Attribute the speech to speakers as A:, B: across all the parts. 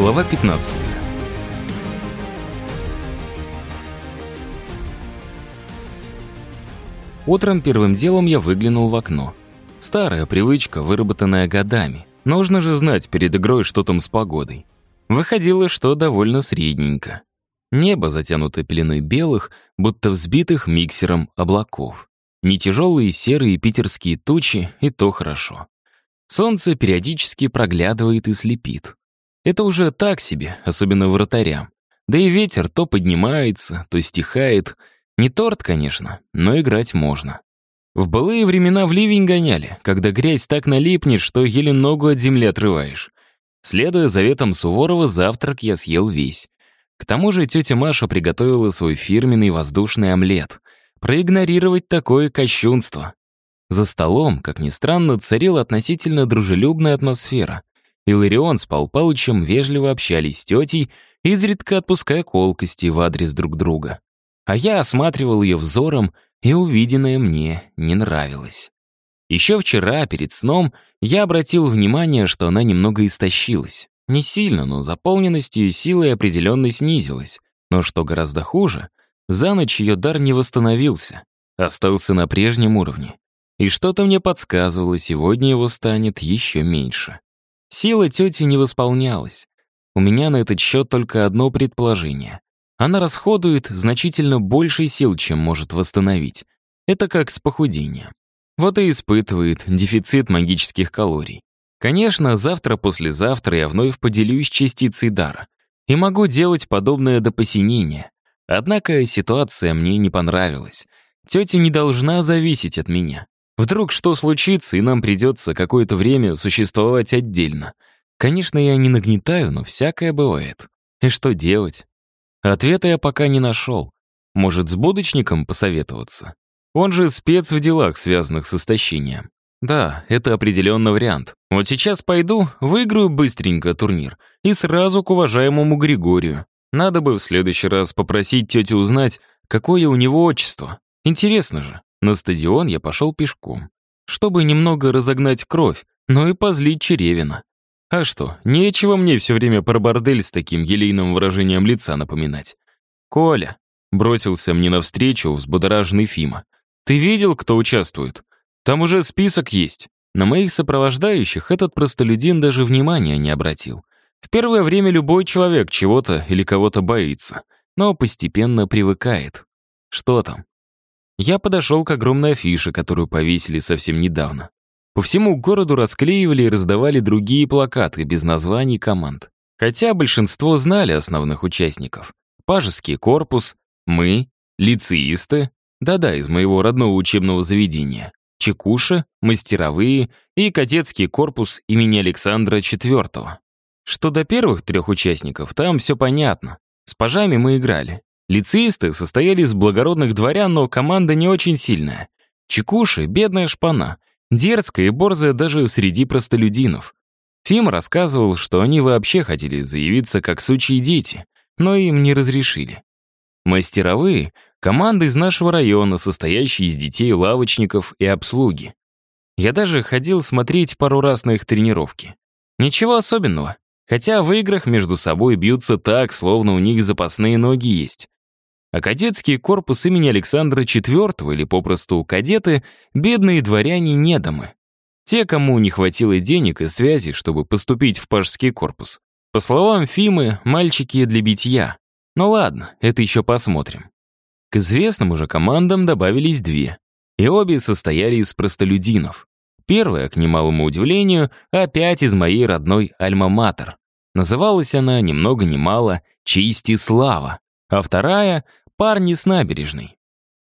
A: Глава 15. Утром первым делом я выглянул в окно. Старая привычка, выработанная годами. Нужно же знать перед игрой, что там с погодой. Выходило, что довольно средненько. Небо затянуто пеленой белых, будто взбитых миксером облаков. Не тяжелые серые питерские тучи, и то хорошо. Солнце периодически проглядывает и слепит. Это уже так себе, особенно вратарям. Да и ветер то поднимается, то стихает. Не торт, конечно, но играть можно. В былые времена в ливень гоняли, когда грязь так налипнет, что еле ногу от земли отрываешь. Следуя заветам Суворова, завтрак я съел весь. К тому же тетя Маша приготовила свой фирменный воздушный омлет. Проигнорировать такое кощунство. За столом, как ни странно, царила относительно дружелюбная атмосфера. Иларион с Пал вежливо общались с тетей, изредка отпуская колкости в адрес друг друга. А я осматривал ее взором, и увиденное мне не нравилось. Еще вчера, перед сном, я обратил внимание, что она немного истощилась. Не сильно, но заполненность ее силой определенно снизилась. Но что гораздо хуже, за ночь ее дар не восстановился, остался на прежнем уровне. И что-то мне подсказывало, сегодня его станет еще меньше. Сила тети не восполнялась. У меня на этот счет только одно предположение. Она расходует значительно больше сил, чем может восстановить. Это как с похудением. Вот и испытывает дефицит магических калорий. Конечно, завтра-послезавтра я вновь поделюсь частицей дара. И могу делать подобное до посинения. Однако ситуация мне не понравилась. Тетя не должна зависеть от меня. Вдруг что случится, и нам придется какое-то время существовать отдельно. Конечно, я не нагнетаю, но всякое бывает. И что делать? Ответа я пока не нашел. Может, с будочником посоветоваться? Он же спец в делах, связанных с истощением. Да, это определенно вариант. Вот сейчас пойду, выиграю быстренько турнир и сразу к уважаемому Григорию. Надо бы в следующий раз попросить тетю узнать, какое у него отчество. Интересно же. На стадион я пошел пешком, чтобы немного разогнать кровь, но и позлить Черевина. А что, нечего мне все время про бордель с таким елейным выражением лица напоминать. «Коля», — бросился мне навстречу взбудораженный Фима, «ты видел, кто участвует? Там уже список есть». На моих сопровождающих этот простолюдин даже внимания не обратил. В первое время любой человек чего-то или кого-то боится, но постепенно привыкает. Что там? Я подошел к огромной афише, которую повесили совсем недавно. По всему городу расклеивали и раздавали другие плакаты без названий команд. Хотя большинство знали основных участников. Пажеский корпус, мы, лицеисты, да-да, из моего родного учебного заведения, чекуши, мастеровые и кадетский корпус имени Александра IV. Что до первых трех участников, там все понятно. С пажами мы играли. Лицеисты состояли из благородных дворян, но команда не очень сильная. Чекуши — бедная шпана, дерзкая и борзая даже среди простолюдинов. Фим рассказывал, что они вообще хотели заявиться как сучьи дети, но им не разрешили. Мастеровые — команда из нашего района, состоящая из детей лавочников и обслуги. Я даже ходил смотреть пару раз на их тренировки. Ничего особенного, хотя в играх между собой бьются так, словно у них запасные ноги есть. А кадетский корпус имени Александра IV, или попросту кадеты, бедные дворяне недомы. Те, кому не хватило денег и связи, чтобы поступить в пажский корпус. По словам Фимы, мальчики для битья. Ну ладно, это еще посмотрим. К известным уже командам добавились две. И обе состояли из простолюдинов. Первая, к немалому удивлению, опять из моей родной Альма-Матер. Называлась она ни много ни мало «Честь и слава», а вторая — «Парни с набережной».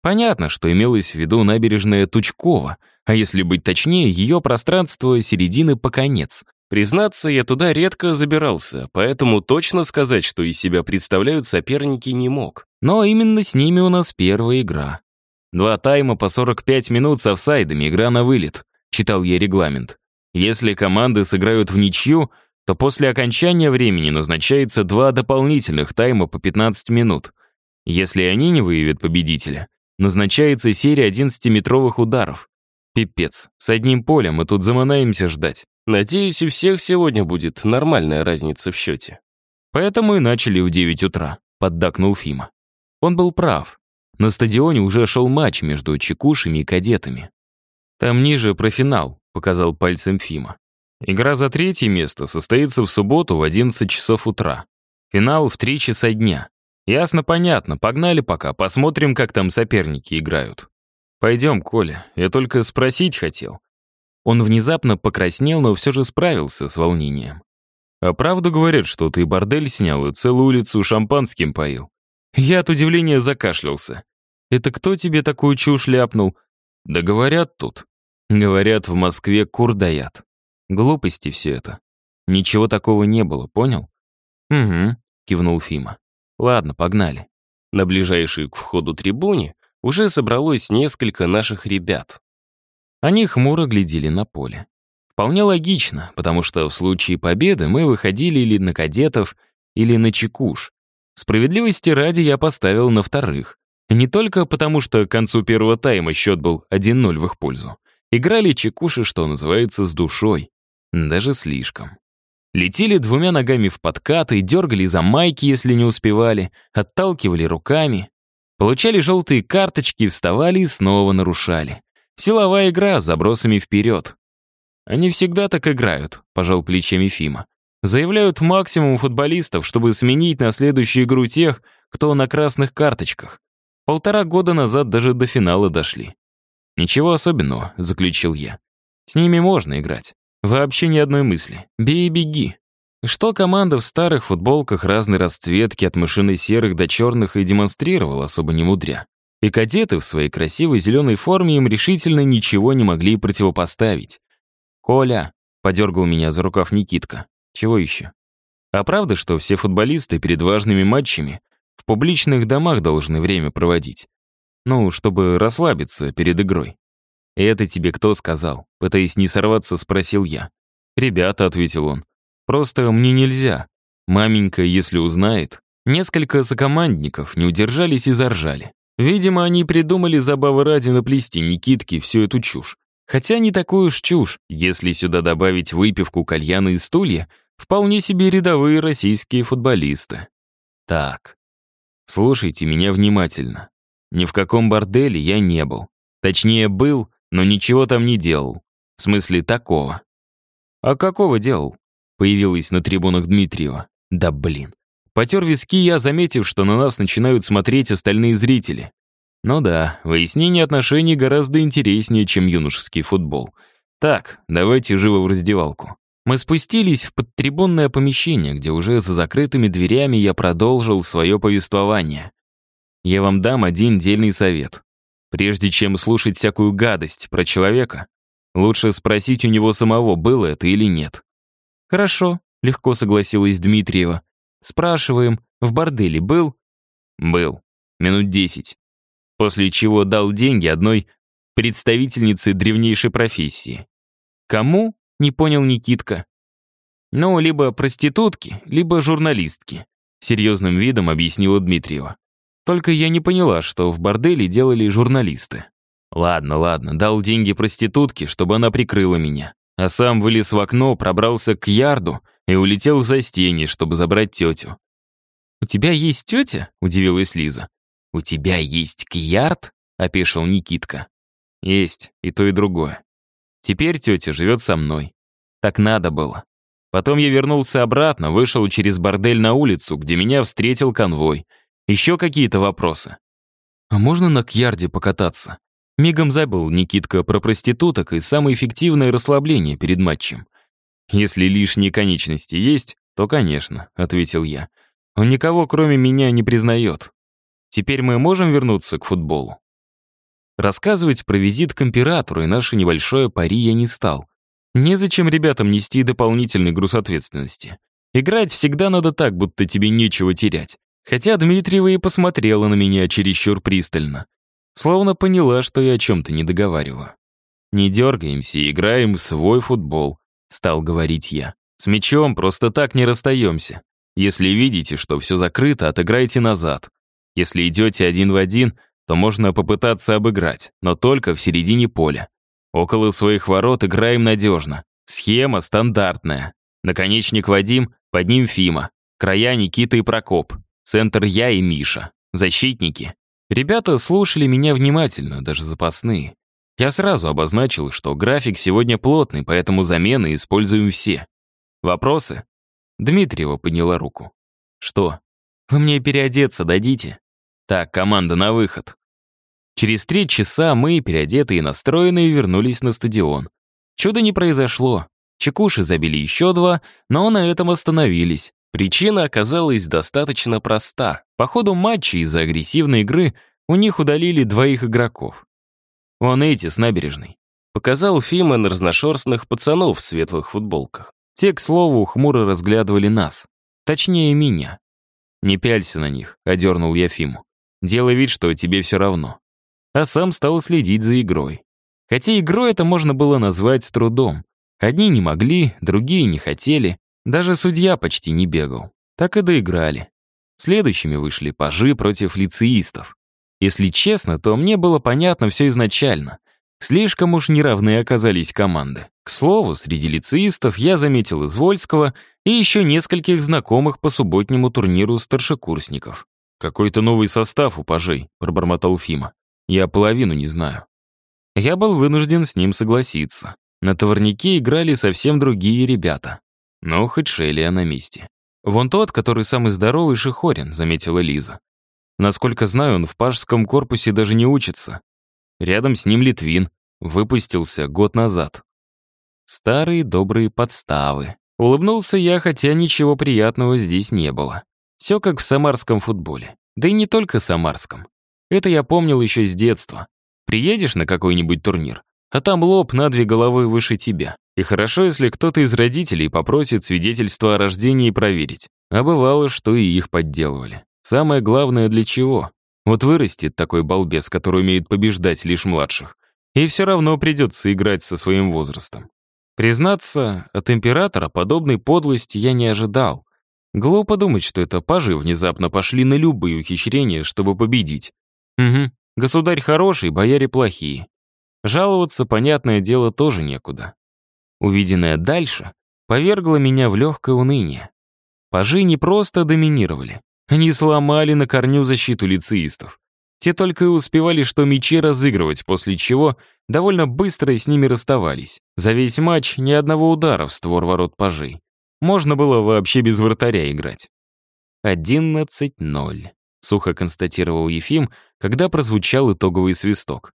A: Понятно, что имелось в виду набережная Тучкова, а если быть точнее, ее пространство середины по конец. Признаться, я туда редко забирался, поэтому точно сказать, что из себя представляют соперники, не мог. Но именно с ними у нас первая игра. Два тайма по 45 минут с офсайдами, игра на вылет, читал я регламент. Если команды сыграют в ничью, то после окончания времени назначается два дополнительных тайма по 15 минут. Если они не выявят победителя, назначается серия 11-метровых ударов. Пипец, с одним полем мы тут заманаемся ждать. Надеюсь, у всех сегодня будет нормальная разница в счете. Поэтому и начали в 9 утра, поддакнул Фима. Он был прав. На стадионе уже шел матч между чекушами и кадетами. Там ниже про финал, показал пальцем Фима. Игра за третье место состоится в субботу в 11 часов утра. Финал в 3 часа дня. Ясно, понятно, погнали пока, посмотрим, как там соперники играют. Пойдем, Коля, я только спросить хотел. Он внезапно покраснел, но все же справился с волнением. А правду говорят, что ты бордель снял и целую улицу шампанским поил. Я от удивления закашлялся. Это кто тебе такую чушь ляпнул? Да говорят тут. Говорят, в Москве кур даят. Глупости все это. Ничего такого не было, понял? Угу, кивнул Фима. Ладно, погнали. На ближайшей к входу трибуне уже собралось несколько наших ребят. Они хмуро глядели на поле. Вполне логично, потому что в случае победы мы выходили или на кадетов, или на чекуш. Справедливости ради я поставил на вторых. Не только потому, что к концу первого тайма счет был 1-0 в их пользу. Играли чекуши, что называется, с душой. Даже слишком. Летели двумя ногами в подкаты, дергали за майки, если не успевали, отталкивали руками. Получали желтые карточки, вставали и снова нарушали. Силовая игра с забросами вперед. «Они всегда так играют», — пожал плечами Фима. «Заявляют максимум футболистов, чтобы сменить на следующую игру тех, кто на красных карточках. Полтора года назад даже до финала дошли». «Ничего особенного», — заключил я. «С ними можно играть. Вообще ни одной мысли. Бей и беги». Что команда в старых футболках разной расцветки от мышиной серых до черных и демонстрировала особо не мудря. И кадеты в своей красивой зеленой форме им решительно ничего не могли противопоставить. «Коля!» — подергал меня за рукав Никитка. «Чего еще?» «А правда, что все футболисты перед важными матчами в публичных домах должны время проводить? Ну, чтобы расслабиться перед игрой». «Это тебе кто сказал?» Пытаясь не сорваться, спросил я. «Ребята», — ответил он. «Просто мне нельзя. Маменька, если узнает...» Несколько сокомандников не удержались и заржали. Видимо, они придумали забавы ради наплести Никитке всю эту чушь. Хотя не такую уж чушь, если сюда добавить выпивку, кальяны и стулья, вполне себе рядовые российские футболисты. Так, слушайте меня внимательно. Ни в каком борделе я не был. Точнее, был, но ничего там не делал. В смысле, такого. А какого делал? Появилась на трибунах Дмитриева. Да блин. Потер виски я, заметив, что на нас начинают смотреть остальные зрители. Ну да, выяснение отношений гораздо интереснее, чем юношеский футбол. Так, давайте живо в раздевалку. Мы спустились в подтрибунное помещение, где уже за закрытыми дверями я продолжил свое повествование. Я вам дам один дельный совет. Прежде чем слушать всякую гадость про человека, лучше спросить у него самого, было это или нет. «Хорошо», — легко согласилась Дмитриева. «Спрашиваем, в борделе был?» «Был. Минут десять после чего дал деньги одной представительнице древнейшей профессии. Кому? Не понял Никитка. Ну, либо проститутки, либо журналистки, серьезным видом объяснила Дмитриева. Только я не поняла, что в борделе делали журналисты. Ладно, ладно, дал деньги проститутке, чтобы она прикрыла меня. А сам вылез в окно, пробрался к ярду и улетел в застенье, чтобы забрать тетю. «У тебя есть тетя?» — удивилась Лиза. «У тебя есть кьярд?» — опешил Никитка. «Есть, и то, и другое. Теперь тетя живет со мной. Так надо было. Потом я вернулся обратно, вышел через бордель на улицу, где меня встретил конвой. Еще какие-то вопросы?» «А можно на кьярде покататься?» Мигом забыл Никитка про проституток и самое эффективное расслабление перед матчем. «Если лишние конечности есть, то, конечно», — ответил я. «Он никого, кроме меня, не признает. Теперь мы можем вернуться к футболу. Рассказывать про визит к императору и наше небольшое пари я не стал. Незачем ребятам нести дополнительный груз ответственности. Играть всегда надо так, будто тебе нечего терять. Хотя Дмитриева и посмотрела на меня чересчур пристально. Словно поняла, что я о чем-то не договариваю. «Не дергаемся играем в свой футбол», — стал говорить я. «С мячом просто так не расстаемся. Если видите, что все закрыто, отыграйте назад. Если идете один в один, то можно попытаться обыграть, но только в середине поля. Около своих ворот играем надежно. Схема стандартная. Наконечник Вадим, под ним Фима. Края Никита и Прокоп. Центр я и Миша. Защитники. Ребята слушали меня внимательно, даже запасные. Я сразу обозначил, что график сегодня плотный, поэтому замены используем все. Вопросы? Дмитриева подняла руку. Что? Вы мне переодеться дадите? Так, команда на выход. Через три часа мы, переодетые и настроенные, вернулись на стадион. Чудо не произошло. Чекуши забили еще два, но на этом остановились. Причина оказалась достаточно проста. По ходу матча из-за агрессивной игры у них удалили двоих игроков. Вон эти с набережной. Показал Фима на разношерстных пацанов в светлых футболках. Те, к слову, хмуро разглядывали нас. Точнее, меня. «Не пялься на них», — одернул я Фиму. «Делай вид, что тебе все равно». А сам стал следить за игрой. Хотя игрой это можно было назвать с трудом. Одни не могли, другие не хотели. Даже судья почти не бегал. Так и доиграли. Следующими вышли пажи против лицеистов. Если честно, то мне было понятно все изначально. Слишком уж неравные оказались команды. К слову, среди лицеистов я заметил Извольского и еще нескольких знакомых по субботнему турниру старшекурсников. «Какой-то новый состав у пажей», — пробормотал Фима. «Я половину не знаю». Я был вынужден с ним согласиться. На товарнике играли совсем другие ребята. Но хоть Шелия на месте. «Вон тот, который самый здоровый, Шихорин», — заметила Лиза. Насколько знаю, он в пажском корпусе даже не учится. Рядом с ним Литвин. Выпустился год назад. Старые добрые подставы. Улыбнулся я, хотя ничего приятного здесь не было. Все как в самарском футболе. Да и не только самарском. Это я помнил еще с детства. Приедешь на какой-нибудь турнир, а там лоб на две головы выше тебя. И хорошо, если кто-то из родителей попросит свидетельство о рождении проверить. А бывало, что и их подделывали. Самое главное для чего? Вот вырастет такой балбес, который умеет побеждать лишь младших. И все равно придется играть со своим возрастом. Признаться, от императора подобной подлости я не ожидал. Глупо думать, что это пажи внезапно пошли на любые ухищрения, чтобы победить. Угу, государь хороший, бояре плохие. Жаловаться, понятное дело, тоже некуда. Увиденное дальше повергло меня в легкое уныние. Пажи не просто доминировали. Они сломали на корню защиту лицеистов. Те только и успевали что мечи разыгрывать, после чего довольно быстро с ними расставались. За весь матч ни одного удара в створ ворот пажей. Можно было вообще без вратаря играть. «Одиннадцать ноль», — сухо констатировал Ефим, когда прозвучал итоговый свисток.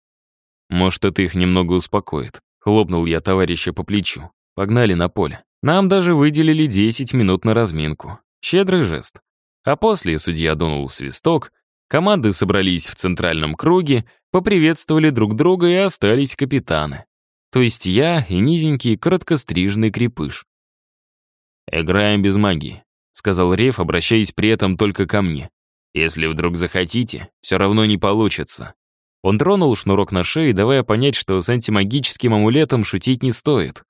A: «Может, это их немного успокоит», — хлопнул я товарища по плечу. «Погнали на поле. Нам даже выделили 10 минут на разминку. Щедрый жест. А после судья дунул свисток, команды собрались в центральном круге, поприветствовали друг друга и остались капитаны. То есть я и низенький короткострижный крепыш. «Играем без магии», — сказал Реф, обращаясь при этом только ко мне. «Если вдруг захотите, все равно не получится». Он тронул шнурок на шее, давая понять, что с антимагическим амулетом шутить не стоит.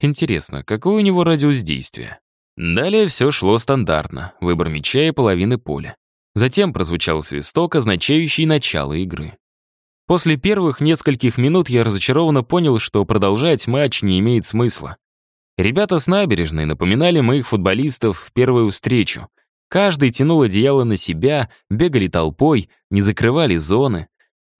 A: Интересно, какой у него радиус действия? Далее все шло стандартно, выбор мяча и половины поля. Затем прозвучал свисток, означающий начало игры. После первых нескольких минут я разочарованно понял, что продолжать матч не имеет смысла. Ребята с набережной напоминали моих футболистов в первую встречу. Каждый тянул одеяло на себя, бегали толпой, не закрывали зоны.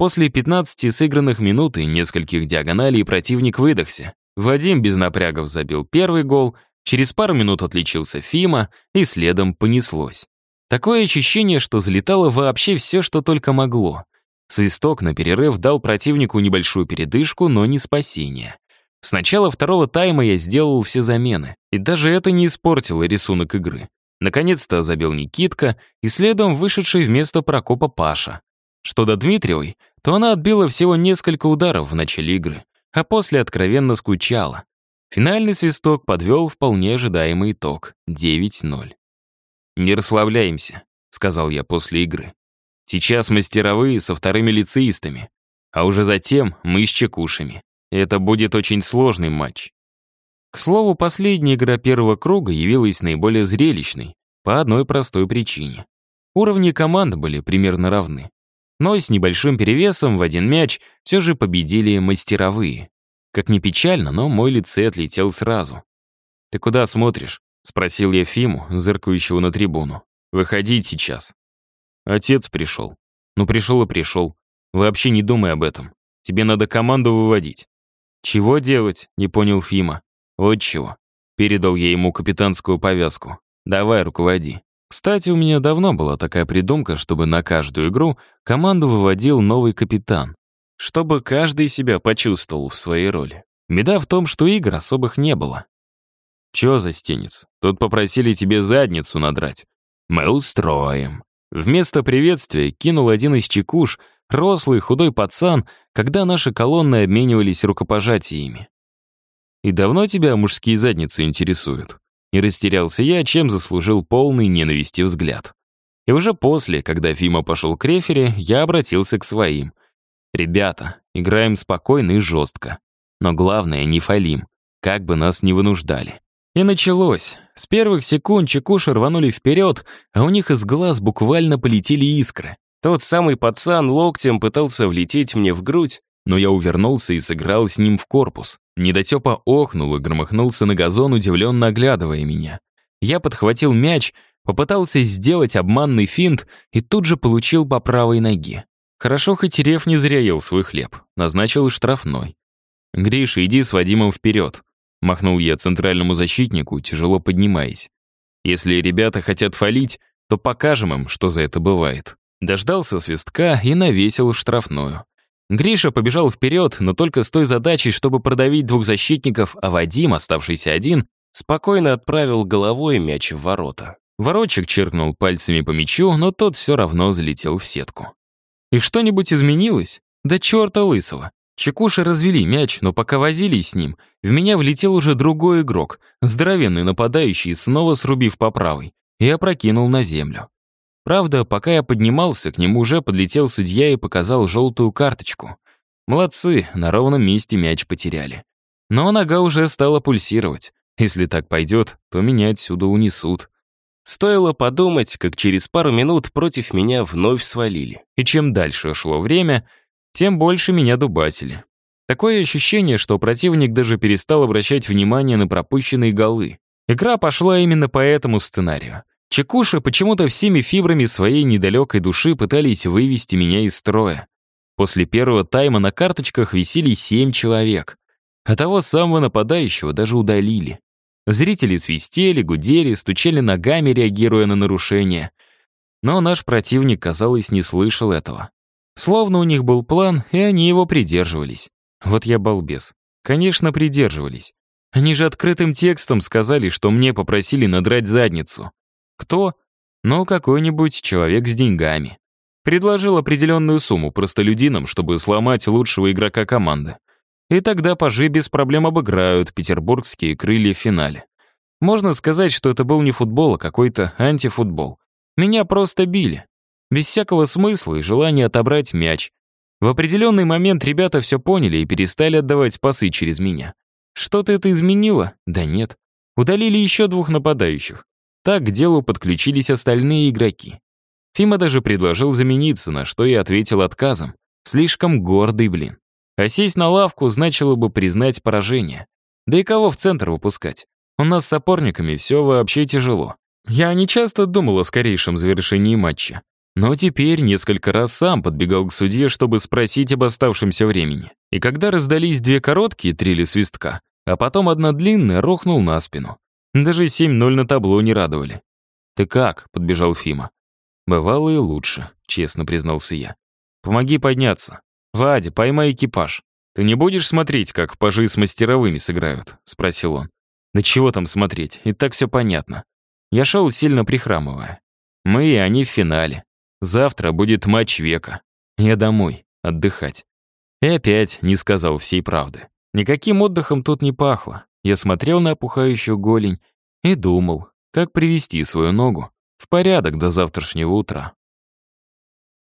A: После 15 сыгранных минут и нескольких диагоналей противник выдохся. Вадим без напрягов забил первый гол — Через пару минут отличился Фима, и следом понеслось. Такое ощущение, что залетало вообще все, что только могло. Свисток на перерыв дал противнику небольшую передышку, но не спасение. С начала второго тайма я сделал все замены, и даже это не испортило рисунок игры. Наконец-то забил Никитка, и следом вышедший вместо Прокопа Паша. Что до Дмитриевой, то она отбила всего несколько ударов в начале игры, а после откровенно скучала. Финальный свисток подвел вполне ожидаемый итог — 9-0. «Не расслабляемся», — сказал я после игры. «Сейчас мастеровые со вторыми лицеистами, а уже затем мы с чекушами. Это будет очень сложный матч». К слову, последняя игра первого круга явилась наиболее зрелищной по одной простой причине. Уровни команд были примерно равны. Но с небольшим перевесом в один мяч все же победили мастеровые. Как ни печально, но мой лицей отлетел сразу. «Ты куда смотришь?» — спросил я Фиму, зыркающего на трибуну. «Выходить сейчас». Отец пришел. Ну, пришел и пришел. Вообще не думай об этом. Тебе надо команду выводить. «Чего делать?» — не понял Фима. «Вот чего». Передал я ему капитанскую повязку. «Давай, руководи». Кстати, у меня давно была такая придумка, чтобы на каждую игру команду выводил новый капитан. Чтобы каждый себя почувствовал в своей роли. Беда в том, что игр особых не было. «Чё, застенец, тут попросили тебе задницу надрать. Мы устроим». Вместо приветствия кинул один из чекуш, рослый худой пацан, когда наши колонны обменивались рукопожатиями. «И давно тебя мужские задницы интересуют?» Не растерялся я, чем заслужил полный ненависти взгляд. И уже после, когда Фима пошел к рефере, я обратился к своим. «Ребята, играем спокойно и жестко. Но главное, не фалим, как бы нас ни вынуждали». И началось. С первых секунд чекуши рванули вперед, а у них из глаз буквально полетели искры. Тот самый пацан локтем пытался влететь мне в грудь, но я увернулся и сыграл с ним в корпус. Недотепа охнул и громыхнулся на газон, удивленно оглядывая меня. Я подхватил мяч, попытался сделать обманный финт и тут же получил по правой ноге. Хорошо, хоть Рев не зря ел свой хлеб, назначил штрафной. «Гриша, иди с Вадимом вперед», Махнул я центральному защитнику, тяжело поднимаясь. Если ребята хотят фалить, то покажем им, что за это бывает. Дождался свистка и навесил штрафную. Гриша побежал вперед, но только с той задачей, чтобы продавить двух защитников, а Вадим, оставшийся один, спокойно отправил головой мяч в ворота. Воротчик черкнул пальцами по мячу, но тот все равно залетел в сетку. И что-нибудь изменилось? Да черта лысого. Чекуши развели мяч, но пока возились с ним, в меня влетел уже другой игрок, здоровенный нападающий, снова срубив по правой, и опрокинул на землю. Правда, пока я поднимался, к нему уже подлетел судья и показал желтую карточку. Молодцы, на ровном месте мяч потеряли. Но нога уже стала пульсировать. Если так пойдет, то меня отсюда унесут. Стоило подумать, как через пару минут против меня вновь свалили. И чем дальше шло время, тем больше меня дубасили. Такое ощущение, что противник даже перестал обращать внимание на пропущенные голы. Игра пошла именно по этому сценарию. Чекуши почему-то всеми фибрами своей недалекой души пытались вывести меня из строя. После первого тайма на карточках висели семь человек. А того самого нападающего даже удалили. Зрители свистели, гудели, стучали ногами, реагируя на нарушения. Но наш противник, казалось, не слышал этого. Словно у них был план, и они его придерживались. Вот я балбес. Конечно, придерживались. Они же открытым текстом сказали, что мне попросили надрать задницу. Кто? Ну, какой-нибудь человек с деньгами. Предложил определенную сумму простолюдинам, чтобы сломать лучшего игрока команды. И тогда пажи без проблем обыграют петербургские крылья в финале. Можно сказать, что это был не футбол, а какой-то антифутбол. Меня просто били без всякого смысла и желания отобрать мяч. В определенный момент ребята все поняли и перестали отдавать пасы через меня. Что-то это изменило? Да нет. Удалили еще двух нападающих. Так к делу подключились остальные игроки. Фима даже предложил замениться, на что я ответил отказом. Слишком гордый, блин. А сесть на лавку значило бы признать поражение. Да и кого в центр выпускать? У нас с опорниками все вообще тяжело. Я не часто думал о скорейшем завершении матча. Но теперь несколько раз сам подбегал к судье, чтобы спросить об оставшемся времени. И когда раздались две короткие трели свистка, а потом одна длинная, рухнул на спину. Даже 7-0 на табло не радовали. «Ты как?» — подбежал Фима. «Бывало и лучше», — честно признался я. «Помоги подняться. Вадя, поймай экипаж. Ты не будешь смотреть, как пажи с мастеровыми сыграют?» — спросил он. «Да чего там смотреть? И так все понятно». Я шел, сильно прихрамывая. Мы и они в финале. Завтра будет матч века. Я домой, отдыхать. И опять не сказал всей правды. Никаким отдыхом тут не пахло. Я смотрел на опухающую голень и думал, как привести свою ногу в порядок до завтрашнего утра.